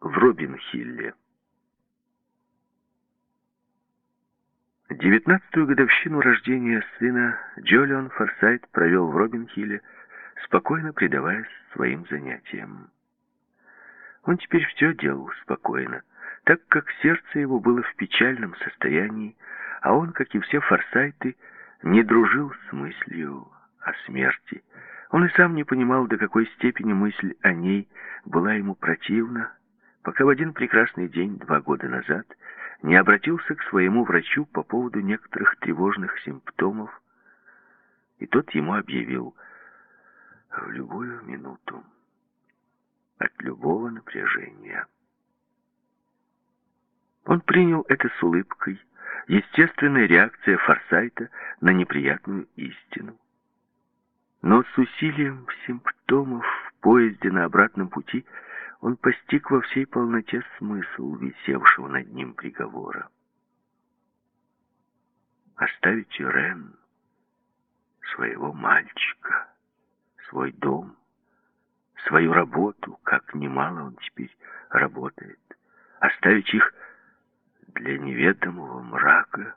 в Робин-Хилле. Девятнадцатую годовщину рождения сына Джолион Форсайт провел в Робин-Хилле, спокойно предаваясь своим занятиям. Он теперь все делал спокойно, так как сердце его было в печальном состоянии, а он, как и все форсайты, не дружил с мыслью о смерти. Он и сам не понимал, до какой степени мысль о ней была ему противна, пока в один прекрасный день, два года назад, не обратился к своему врачу по поводу некоторых тревожных симптомов, и тот ему объявил в любую минуту от любого напряжения. Он принял это с улыбкой, естественная реакция Форсайта на неприятную истину. Но с усилием симптомов в поезде на обратном пути он постиг во всей полноте смысл висевшего над ним приговора. Оставить Рен, своего мальчика, свой дом, свою работу, как немало он теперь работает, оставить их для неведомого мрака,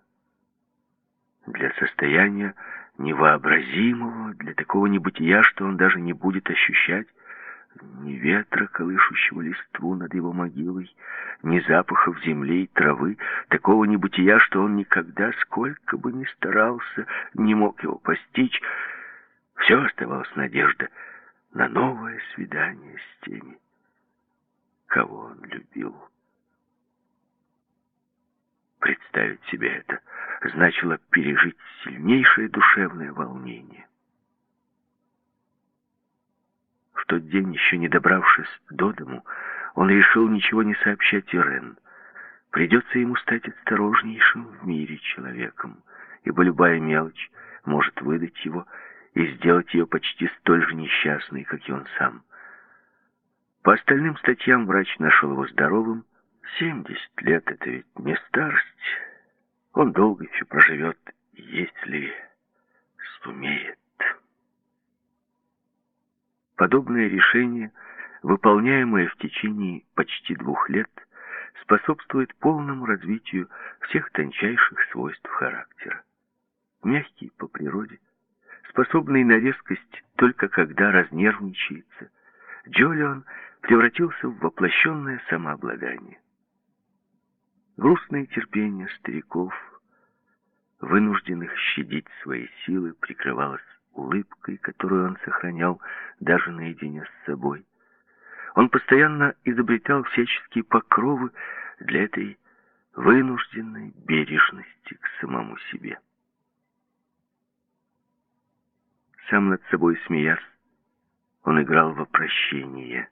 для состояния невообразимого, для такого небытия, что он даже не будет ощущать ни ветра, колышущего листву над его могилой, ни запахов земли и травы, такого небытия, что он никогда, сколько бы ни старался, не мог его постичь. Все оставалась надежда на новое свидание с теми, кого он любил. Представить себе это значило пережить сильнейшее душевное волнение. В тот день, еще не добравшись до дому, он решил ничего не сообщать Ирен. Придется ему стать осторожнейшим в мире человеком, ибо любая мелочь может выдать его и сделать ее почти столь же несчастной, как и он сам. По остальным статьям врач нашел его здоровым, Семьдесят лет — это ведь не старость. Он долго еще проживет, если сумеет. Подобное решение, выполняемое в течение почти двух лет, способствует полному развитию всех тончайших свойств характера. Мягкий по природе, способный на резкость только когда разнервничается, Джолион превратился в воплощенное самообладание. Грустное терпение стариков, вынужденных щадить свои силы, прикрывалось улыбкой, которую он сохранял даже наедине с собой. Он постоянно изобретал всяческие покровы для этой вынужденной бережности к самому себе. Сам над собой смеясь, он играл в прощение,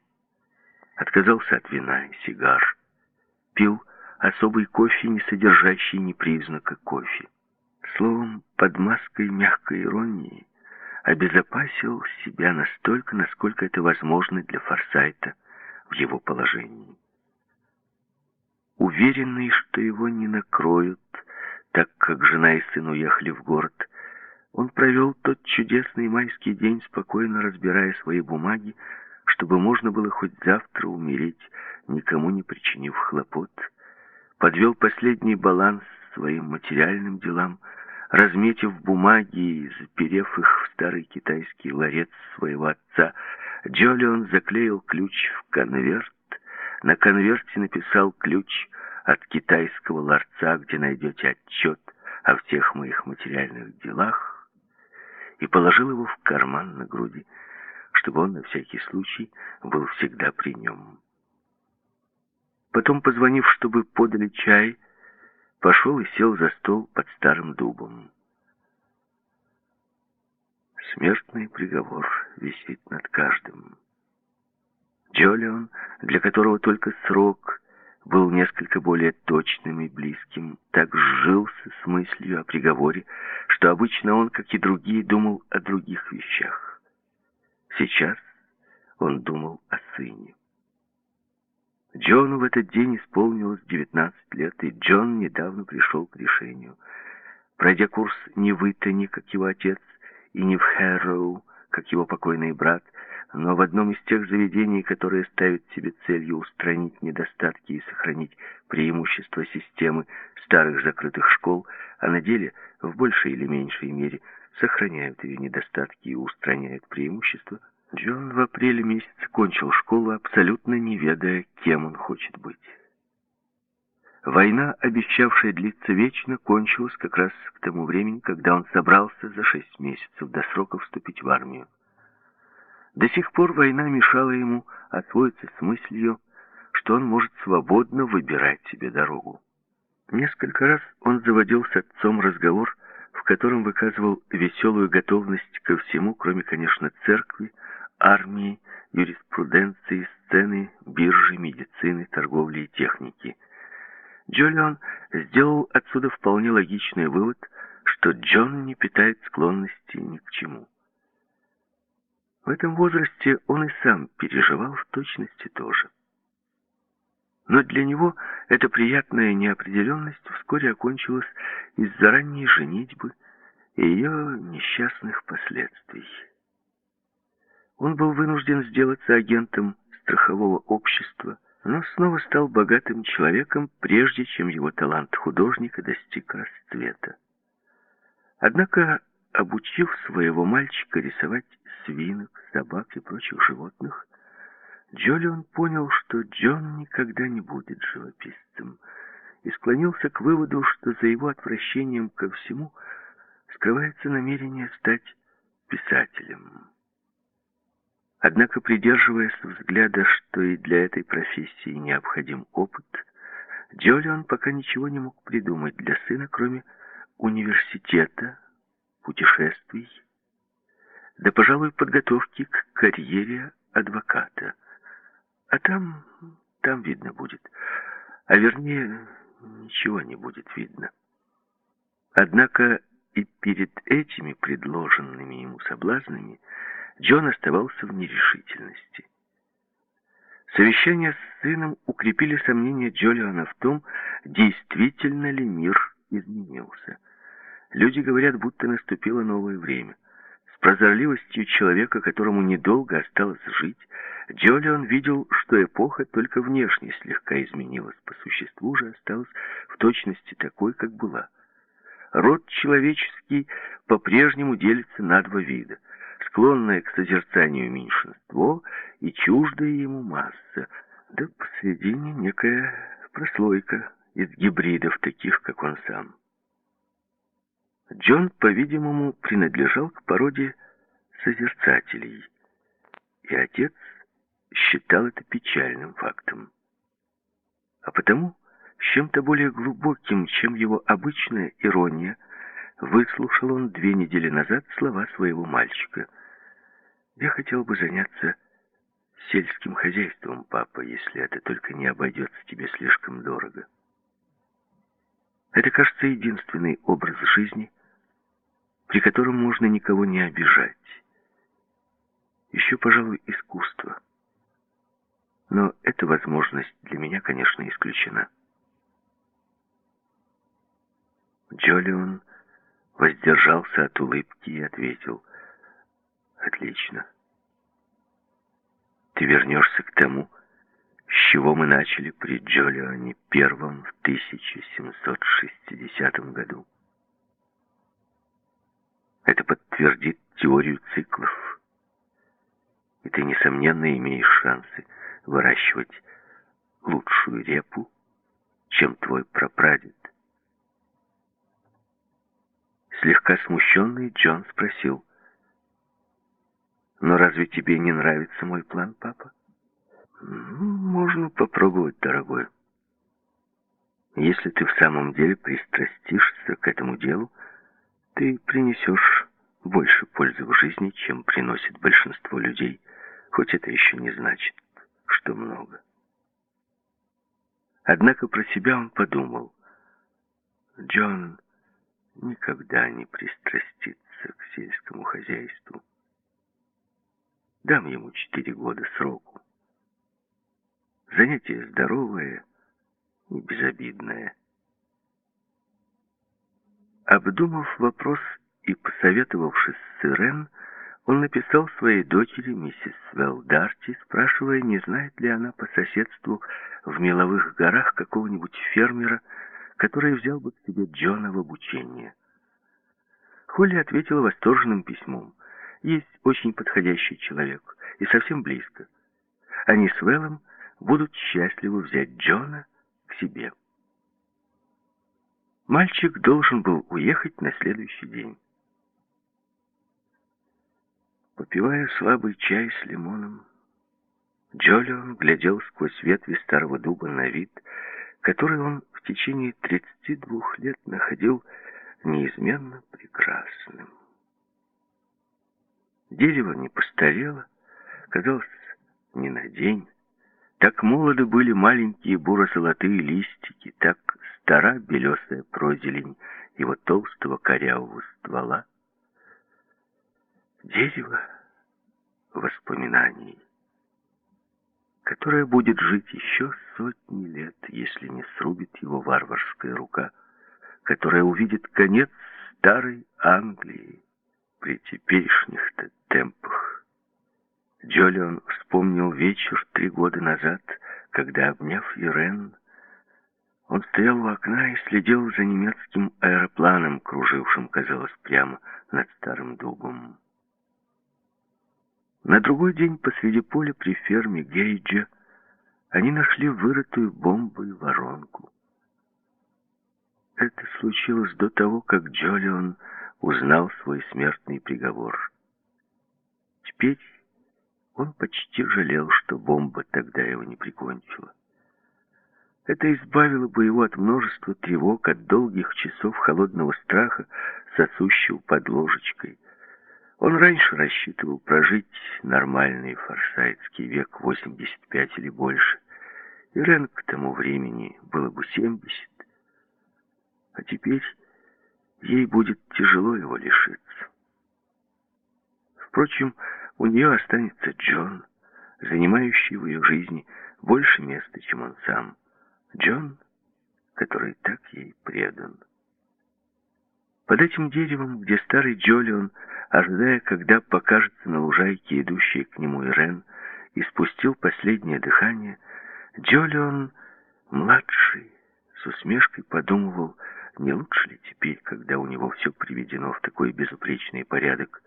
отказался от вина и сигар, пил особый кофе, не содержащий ни признака кофе. Словом, под маской мягкой иронии обезопасил себя настолько, насколько это возможно для Форсайта в его положении. Уверенный, что его не накроют, так как жена и сын уехали в город, он провел тот чудесный майский день, спокойно разбирая свои бумаги, чтобы можно было хоть завтра умереть, никому не причинив хлопот, подвел последний баланс своим материальным делам, разметив бумаги и заперев их в старый китайский ларец своего отца, Джолион заклеил ключ в конверт, на конверте написал ключ от китайского ларца, где найдете отчет о всех моих материальных делах, и положил его в карман на груди, чтобы он на всякий случай был всегда при нем. Потом, позвонив, чтобы подали чай, пошел и сел за стол под старым дубом. Смертный приговор висит над каждым. Джолион, для которого только срок был несколько более точным и близким, так сжился с мыслью о приговоре, что обычно он, как и другие, думал о других вещах. Сейчас он думал о сыне. Джону в этот день исполнилось 19 лет, и Джон недавно пришел к решению. Пройдя курс не в Итоне, как его отец, и не в Хэрроу, как его покойный брат, но в одном из тех заведений, которые ставят себе целью устранить недостатки и сохранить преимущества системы старых закрытых школ, а на деле в большей или меньшей мере сохраняют ее недостатки и устраняют преимущества, Джон в апреле месяце кончил школу, абсолютно не ведая, кем он хочет быть. Война, обещавшая длиться вечно, кончилась как раз к тому времени, когда он собрался за шесть месяцев до срока вступить в армию. До сих пор война мешала ему освоиться с мыслью, что он может свободно выбирать себе дорогу. Несколько раз он заводил с отцом разговор, в котором выказывал веселую готовность ко всему, кроме, конечно, церкви, армии, юриспруденции, сцены, биржи, медицины, торговли и техники. Джолион сделал отсюда вполне логичный вывод, что Джон не питает склонности ни к чему. В этом возрасте он и сам переживал в точности тоже. Но для него эта приятная неопределенность вскоре окончилась из-за ранней женитьбы и ее несчастных последствий. Он был вынужден сделаться агентом страхового общества, но снова стал богатым человеком, прежде чем его талант художника достиг расцвета. Однако, обучив своего мальчика рисовать свинок, собак и прочих животных, Джолион понял, что Джон никогда не будет живописцем, и склонился к выводу, что за его отвращением ко всему скрывается намерение стать писателем. Однако, придерживаясь взгляда, что и для этой профессии необходим опыт, Джолион пока ничего не мог придумать для сына, кроме университета, путешествий, да, пожалуй, подготовки к карьере адвоката. А там, там видно будет. А вернее, ничего не будет видно. Однако и перед этими предложенными ему соблазнами Джон оставался в нерешительности. Совещания с сыном укрепили сомнения Джолиана в том, действительно ли мир изменился. Люди говорят, будто наступило новое время прозорливостью человека, которому недолго осталось жить, Джолион видел, что эпоха только внешне слегка изменилась, по существу же осталась в точности такой, как была. Род человеческий по-прежнему делится на два вида. Склонное к созерцанию меньшинство и чуждая ему масса, да посредине некая прослойка из гибридов, таких, как он сам. Джон, по-видимому, принадлежал к породе созерцателей, и отец считал это печальным фактом. А потому, с чем-то более глубоким, чем его обычная ирония, выслушал он две недели назад слова своего мальчика. «Я хотел бы заняться сельским хозяйством, папа, если это только не обойдется тебе слишком дорого». Это, кажется, единственный образ жизни, при котором можно никого не обижать. Еще, пожалуй, искусство. Но эта возможность для меня, конечно, исключена. Джолион воздержался от улыбки и ответил, «Отлично. Ты вернешься к тому, с чего мы начали при Джолионе Первом в 1760 году. Это подтвердит теорию циклов. И ты, несомненно, имеешь шансы выращивать лучшую репу, чем твой прапрадед. Слегка смущенный Джон спросил, «Но разве тебе не нравится мой план, папа?» «Можно попробовать, дорогой. Если ты в самом деле пристрастишься к этому делу, ты принесешь больше пользы в жизни, чем приносит большинство людей, хоть это еще не значит, что много. Однако про себя он подумал. Джон никогда не пристрастится к сельскому хозяйству. Дам ему четыре года сроку. Занятие здоровое и безобидное. Обдумав вопрос и посоветовавшись с Ирен, он написал своей дочери, миссис Велдарти, спрашивая, не знает ли она по соседству в меловых горах какого-нибудь фермера, который взял бы к себе Джона в обучение. Холли ответила восторженным письмом. Есть очень подходящий человек, и совсем близко. Они с Вэллом будут счастливы взять Джона к себе. Мальчик должен был уехать на следующий день. Попивая слабый чай с лимоном, Джолион глядел сквозь ветви старого дуба на вид, который он в течение 32 лет находил неизменно прекрасным. Дерево не постарело, казалось, не на день. Так молоды были маленькие буро-золотые листики, так стара белесая прозелень его толстого корявого ствола. Дерево воспоминаний, которое будет жить еще сотни лет, если не срубит его варварская рука, которая увидит конец старой Англии при теперешних-то темпах. Джолион вспомнил вечер три года назад, когда, обняв Ирен, он стоял у окна и следил за немецким аэропланом, кружившим, казалось, прямо над старым дубом. На другой день посреди поля при ферме Гейджа они нашли вырытую бомбой воронку. Это случилось до того, как Джолион узнал свой смертный приговор. Теперь он почти жалел, что бомба тогда его не прикончила. Это избавило бы его от множества тревог, от долгих часов холодного страха, сосущего под ложечкой. Он раньше рассчитывал прожить нормальный форсайтский век 85 или больше. И Рен к тому времени было бы 70. А теперь ей будет тяжело его лишиться. Впрочем, у нее останется Джон, занимающий в ее жизни больше места, чем он сам. Джон, который так ей предан. Под этим деревом, где старый Джолион, ожидая, когда покажется на лужайке идущий к нему Ирен, и спустил последнее дыхание, Джолион, младший, с усмешкой подумывал, не лучше ли теперь, когда у него все приведено в такой безупречный порядок,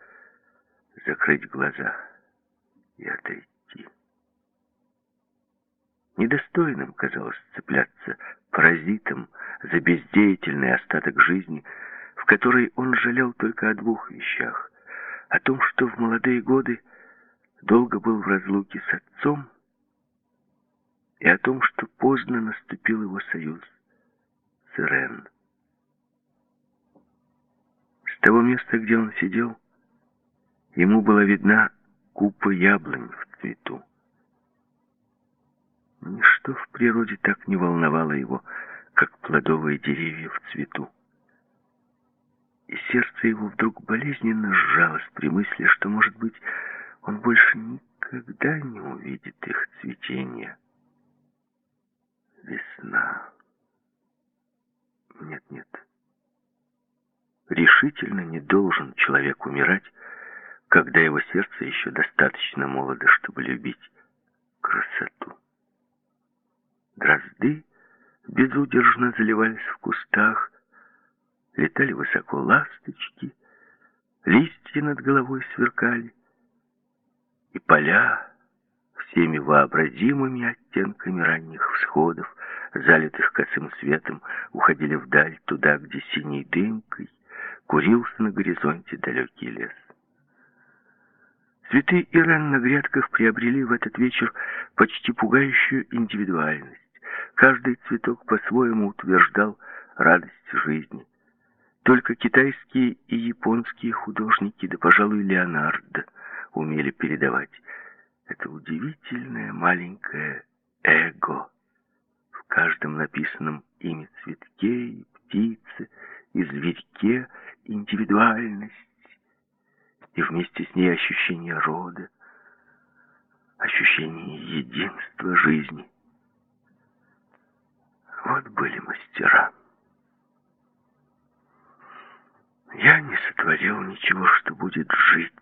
закрыть глаза и отойти. Недостойным казалось цепляться паразитом за бездеятельный остаток жизни, в которой он жалел только о двух вещах. О том, что в молодые годы долго был в разлуке с отцом, и о том, что поздно наступил его союз с Ирен. С того места, где он сидел, ему была видна купа яблонь в цвету. Ничто в природе так не волновало его, как плодовые деревья в цвету. И сердце его вдруг болезненно сжалось при мысли, что, может быть, он больше никогда не увидит их цветения. Весна. Нет-нет. Решительно не должен человек умирать, когда его сердце еще достаточно молодо, чтобы любить красоту. Дрозды безудержно заливались в кустах, летали высоко ласточки, листья над головой сверкали, и поля всеми вообразимыми оттенками ранних всходов, залитых косым светом, уходили вдаль, туда, где синей дымкой курился на горизонте далекий лес. Цветы Иран на грядках приобрели в этот вечер почти пугающую индивидуальность. Каждый цветок по-своему утверждал радость жизни. Только китайские и японские художники, да, пожалуй, Леонардо, умели передавать это удивительное маленькое эго в каждом написанном ими цветке и птице, и зверьке индивидуальность, и вместе с ней ощущение рода, ощущение единства жизни. Вот были мастера. Я не сотворил ничего, что будет жить,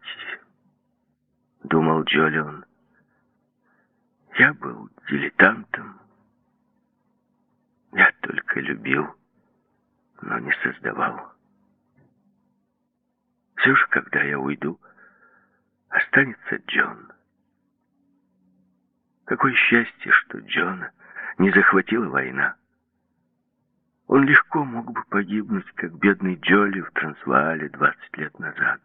думал Джолион. Я был дилетантом. Я только любил, но не создавал. Все же, когда я уйду, останется Джон. Какое счастье, что Джона не захватила война. Он легко мог бы погибнуть, как бедный Джоли в Трансваале 20 лет назад.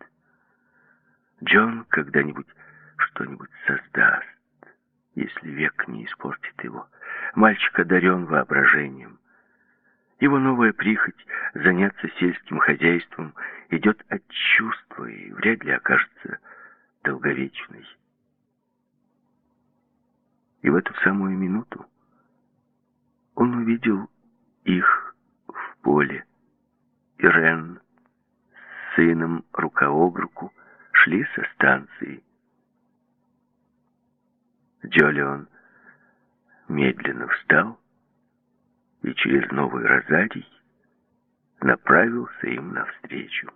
Джон когда-нибудь что-нибудь создаст, если век не испортит его. Мальчик одарен воображением. Его новая прихоть заняться сельским хозяйством идет от чувства и вряд ли окажется долговечной. И в эту самую минуту он увидел их поле. Ирен с сыном рука об руку шли со станции. Джолион медленно встал и через Новый Розарий направился им навстречу.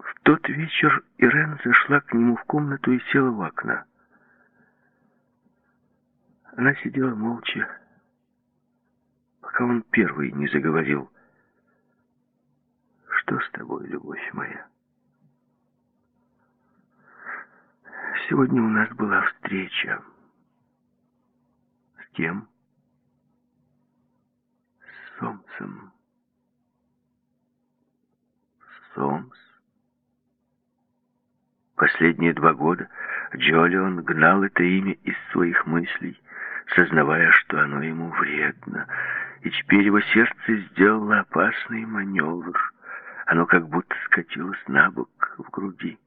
В тот вечер Ирен зашла к нему в комнату и села в окна. Она сидела молча, пока он первый не заговорил. «Что с тобой, любовь моя?» Сегодня у нас была встреча. С кем? С Сомсом. Сомс? Последние два года Джолион гнал это имя из своих мыслей, сознавая, что оно ему вредно, и теперь его сердце сделало опасный маневр. Оно как будто скатилось на бок в груди.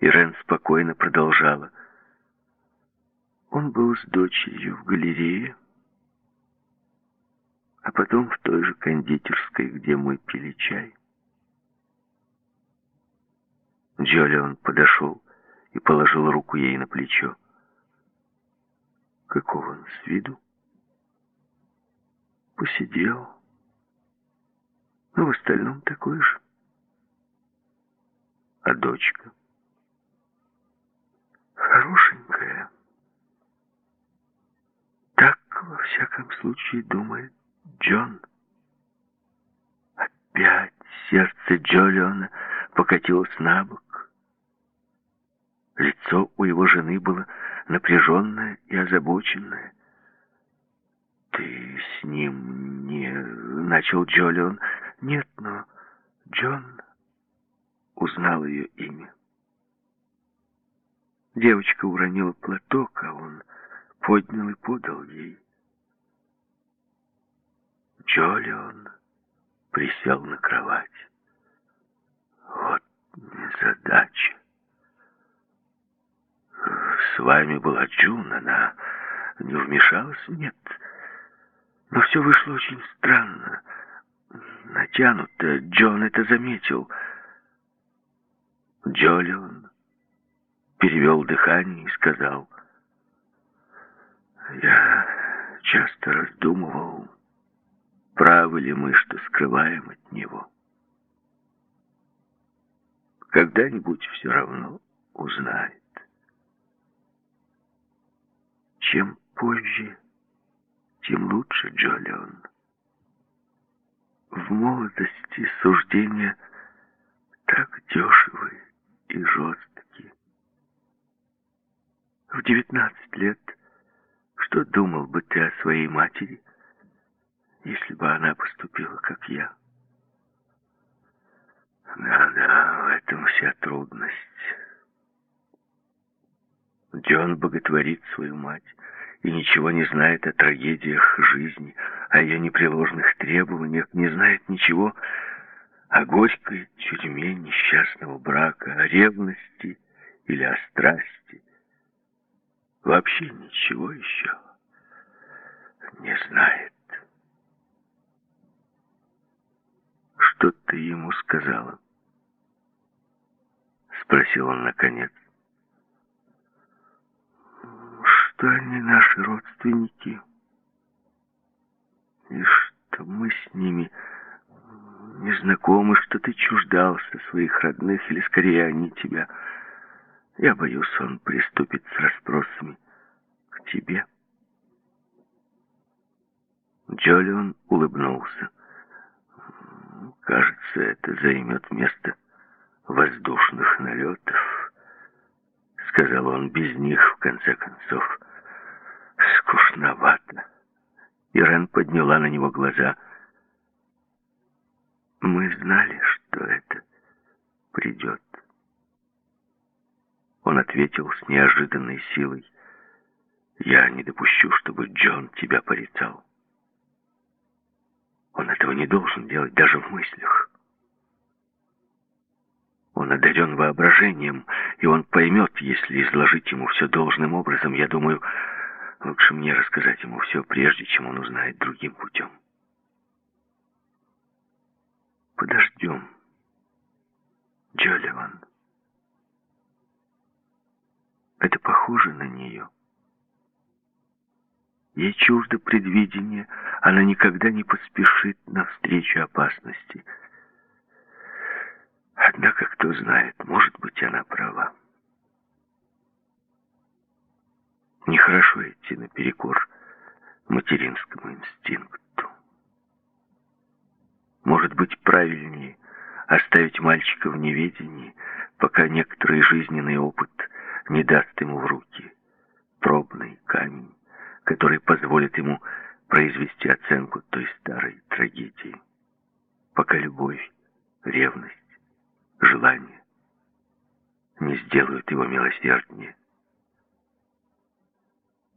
Ирен спокойно продолжала. Он был с дочерью в галерее, а потом в той же кондитерской, где мы пили чай. Джолион подошел и положил руку ей на плечо. Какого он с виду? Посидел. Но в остальном такой же. А дочка? хорошенькая. Так, во всяком случае, думает Джон. Опять сердце Джолиона покатилось на бок. Лицо у его жены было напряженное и озабоченное. «Ты с ним не...» — начал Джолион. «Нет, но Джон узнал ее имя». Девочка уронила платок, а он поднял и подал ей. Джолион присел на кровать. Вот незадача. С вами была Джун, она не вмешалась? Нет. Но все вышло очень странно. Натянуто. Джон это заметил. Джолион перевел дыхание и сказал, «Я часто раздумывал, правы ли мы, что скрываем от него. Когда-нибудь все равно узнает. Чем позже, тем лучше, Джолион. В молодости суждения так дешевы и жесткие. В девятнадцать лет что думал бы ты о своей матери, если бы она поступила, как я? Да-да, в этом вся трудность. Джон боготворит свою мать и ничего не знает о трагедиях жизни, о ее непреложных требованиях, не знает ничего о горькой тюрьме несчастного брака, о ревности или о страсти. Вообще ничего еще не знает. Что ты ему сказала? Спросил он наконец. Что они наши родственники. И что мы с ними незнакомы, что ты чуждался своих родных, или скорее они тебя. Я боюсь, он приступит с расспросами к тебе. Джолион улыбнулся. Кажется, это займет место воздушных налетов, сказал он без них, в конце концов. Ирен подняла на него глаза. Мы знали, что это придет. Он ответил с неожиданной силой. Я не допущу, чтобы Джон тебя порицал. Он этого не должен делать даже в мыслях. Он одарен воображением, и он поймет, если изложить ему все должным образом. Я думаю, лучше мне рассказать ему все, прежде чем он узнает другим путем. Подождем, Джоливан. Это похоже на нее. Ей чуждо предвидение, она никогда не поспешит навстречу опасности. Однако, кто знает, может быть, она права. Нехорошо идти наперекор материнскому инстинкту. Может быть, правильнее оставить мальчика в неведении, пока некоторый жизненный опыт не даст ему в руки пробный камень который позволит ему произвести оценку той старой трагедии. Пока любовь, ревность, желание не сделают его милосерднее.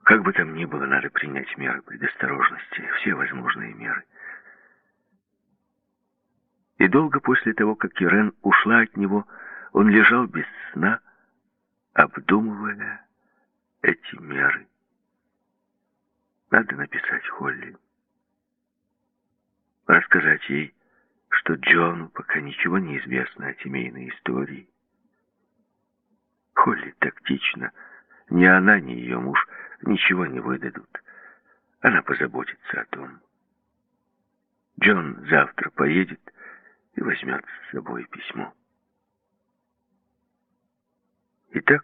Как бы там ни было, надо принять меры предосторожности, все возможные меры. И долго после того, как Ирен ушла от него, он лежал без сна, обдумывая эти меры. Надо написать Холли. Рассказать ей, что Джону пока ничего не известно о семейной истории. Холли тактично. Ни она, ни ее муж ничего не выдадут. Она позаботится о том. Джон завтра поедет и возьмет с собой письмо. Итак,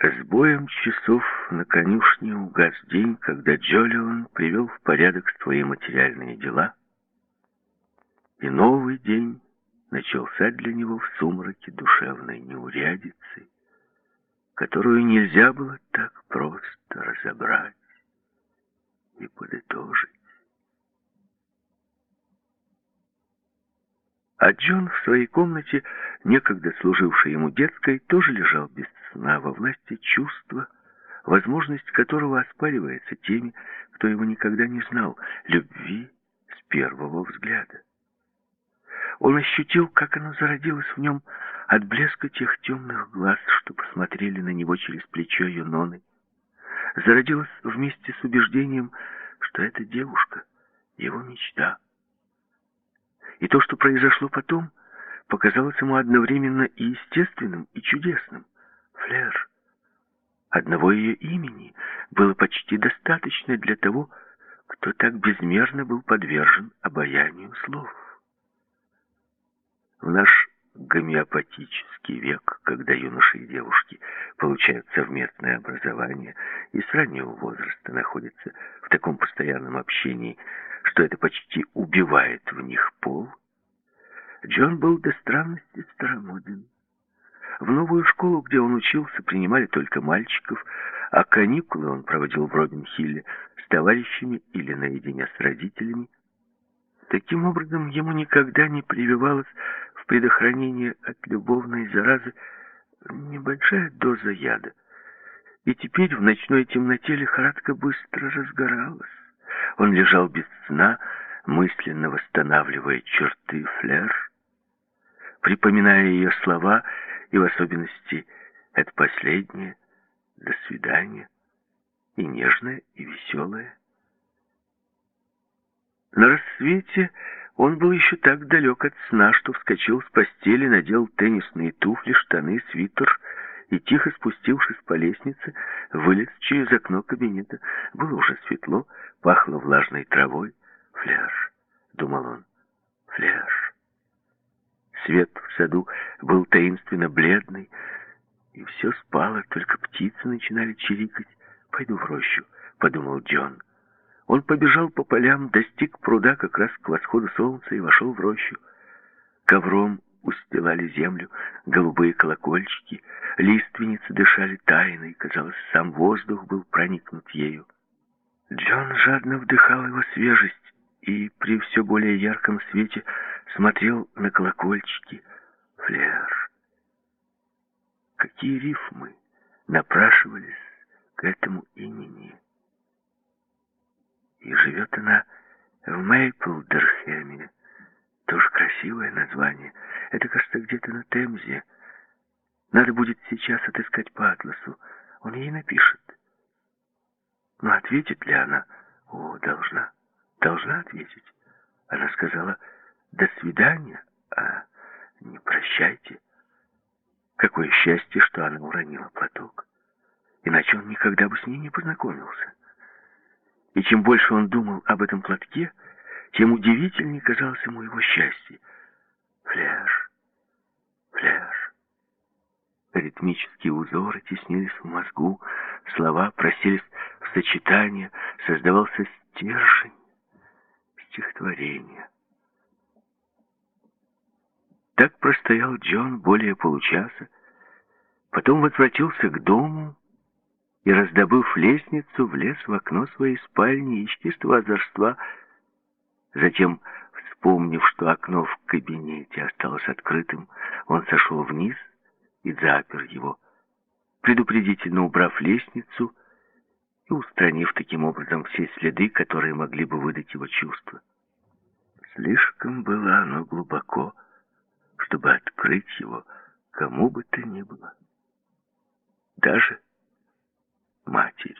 с боем часов на конюшне угас день, когда Джолион привел в порядок свои материальные дела, и новый день начался для него в сумраке душевной неурядицы, которую нельзя было так просто разобрать и подытожить. А Джон в своей комнате, некогда служившей ему детской, тоже лежал без сна во власти чувства, возможность которого оспаривается теми, кто его никогда не знал, любви с первого взгляда. Он ощутил, как оно зародилось в нем от блеска тех темных глаз, что посмотрели на него через плечо Юноны. Зародилось вместе с убеждением, что эта девушка — его мечта — и то, что произошло потом, показалось ему одновременно и естественным, и чудесным. Флер. Одного ее имени было почти достаточно для того, кто так безмерно был подвержен обаянию слов. В наш гомеопатический век, когда юноши и девушки получают совместное образование и с раннего возраста находятся в таком постоянном общении, что это почти убивает в них пол, Джон был до странности старомоден. В новую школу, где он учился, принимали только мальчиков, а каникулы он проводил в Робин-Хилле с товарищами или наедине с родителями. Таким образом, ему никогда не прививалась в предохранение от любовной заразы небольшая доза яда. И теперь в ночной темноте лихорадка быстро разгоралась. Он лежал без сна, мысленно восстанавливая черты флер, припоминая ее слова, и в особенности это последнее «до свидания» и нежное, и веселое. На рассвете он был еще так далек от сна, что вскочил с постели, надел теннисные туфли, штаны, свитер и, тихо спустившись по лестнице, вылез через окно кабинета. Было уже светло, пахло влажной травой. «Фляж», — думал он, — «фляж». Свет в саду был таинственно бледный, и все спало, только птицы начинали чирикать. «Пойду в рощу», — подумал Джон. Он побежал по полям, достиг пруда как раз к восходу солнца и вошел в рощу. Ковром устилали землю голубые колокольчики, лиственницы дышали тайной, казалось, сам воздух был проникнут ею. Джон жадно вдыхал его свежесть и при все более ярком свете смотрел на колокольчики. Флер. Какие рифмы напрашивались к этому имени. И живет она в Мейплдерхеме. Тоже красивое название. Это, кажется, где-то на Темзе. Надо будет сейчас отыскать по атласу. Он ей напишет. Но ответит ли она? О, должна. Должна ответить. Она сказала «до свидания», а не «прощайте». Какое счастье, что она уронила платок. Иначе он никогда бы с ней не познакомился. И чем больше он думал об этом платке, тем удивительнее казалось ему его счастье. Фляж, фляж. Ритмические узоры теснились в мозгу, слова просились в сочетание, создавался стержень стихотворения. Так простоял Джон более получаса, потом возвратился к дому и, раздобыв лестницу, влез в окно своей спальни из чистого озорства. Затем, вспомнив, что окно в кабинете осталось открытым, он сошел вниз и запер его, предупредительно убрав лестницу и устранив таким образом все следы, которые могли бы выдать его чувства. Слишком было оно глубоко, чтобы открыть его кому бы то ни было, даже матери.